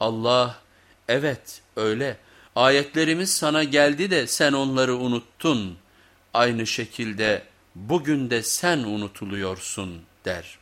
Allah evet öyle ayetlerimiz sana geldi de sen onları unuttun. Aynı şekilde bugün de sen unutuluyorsun der.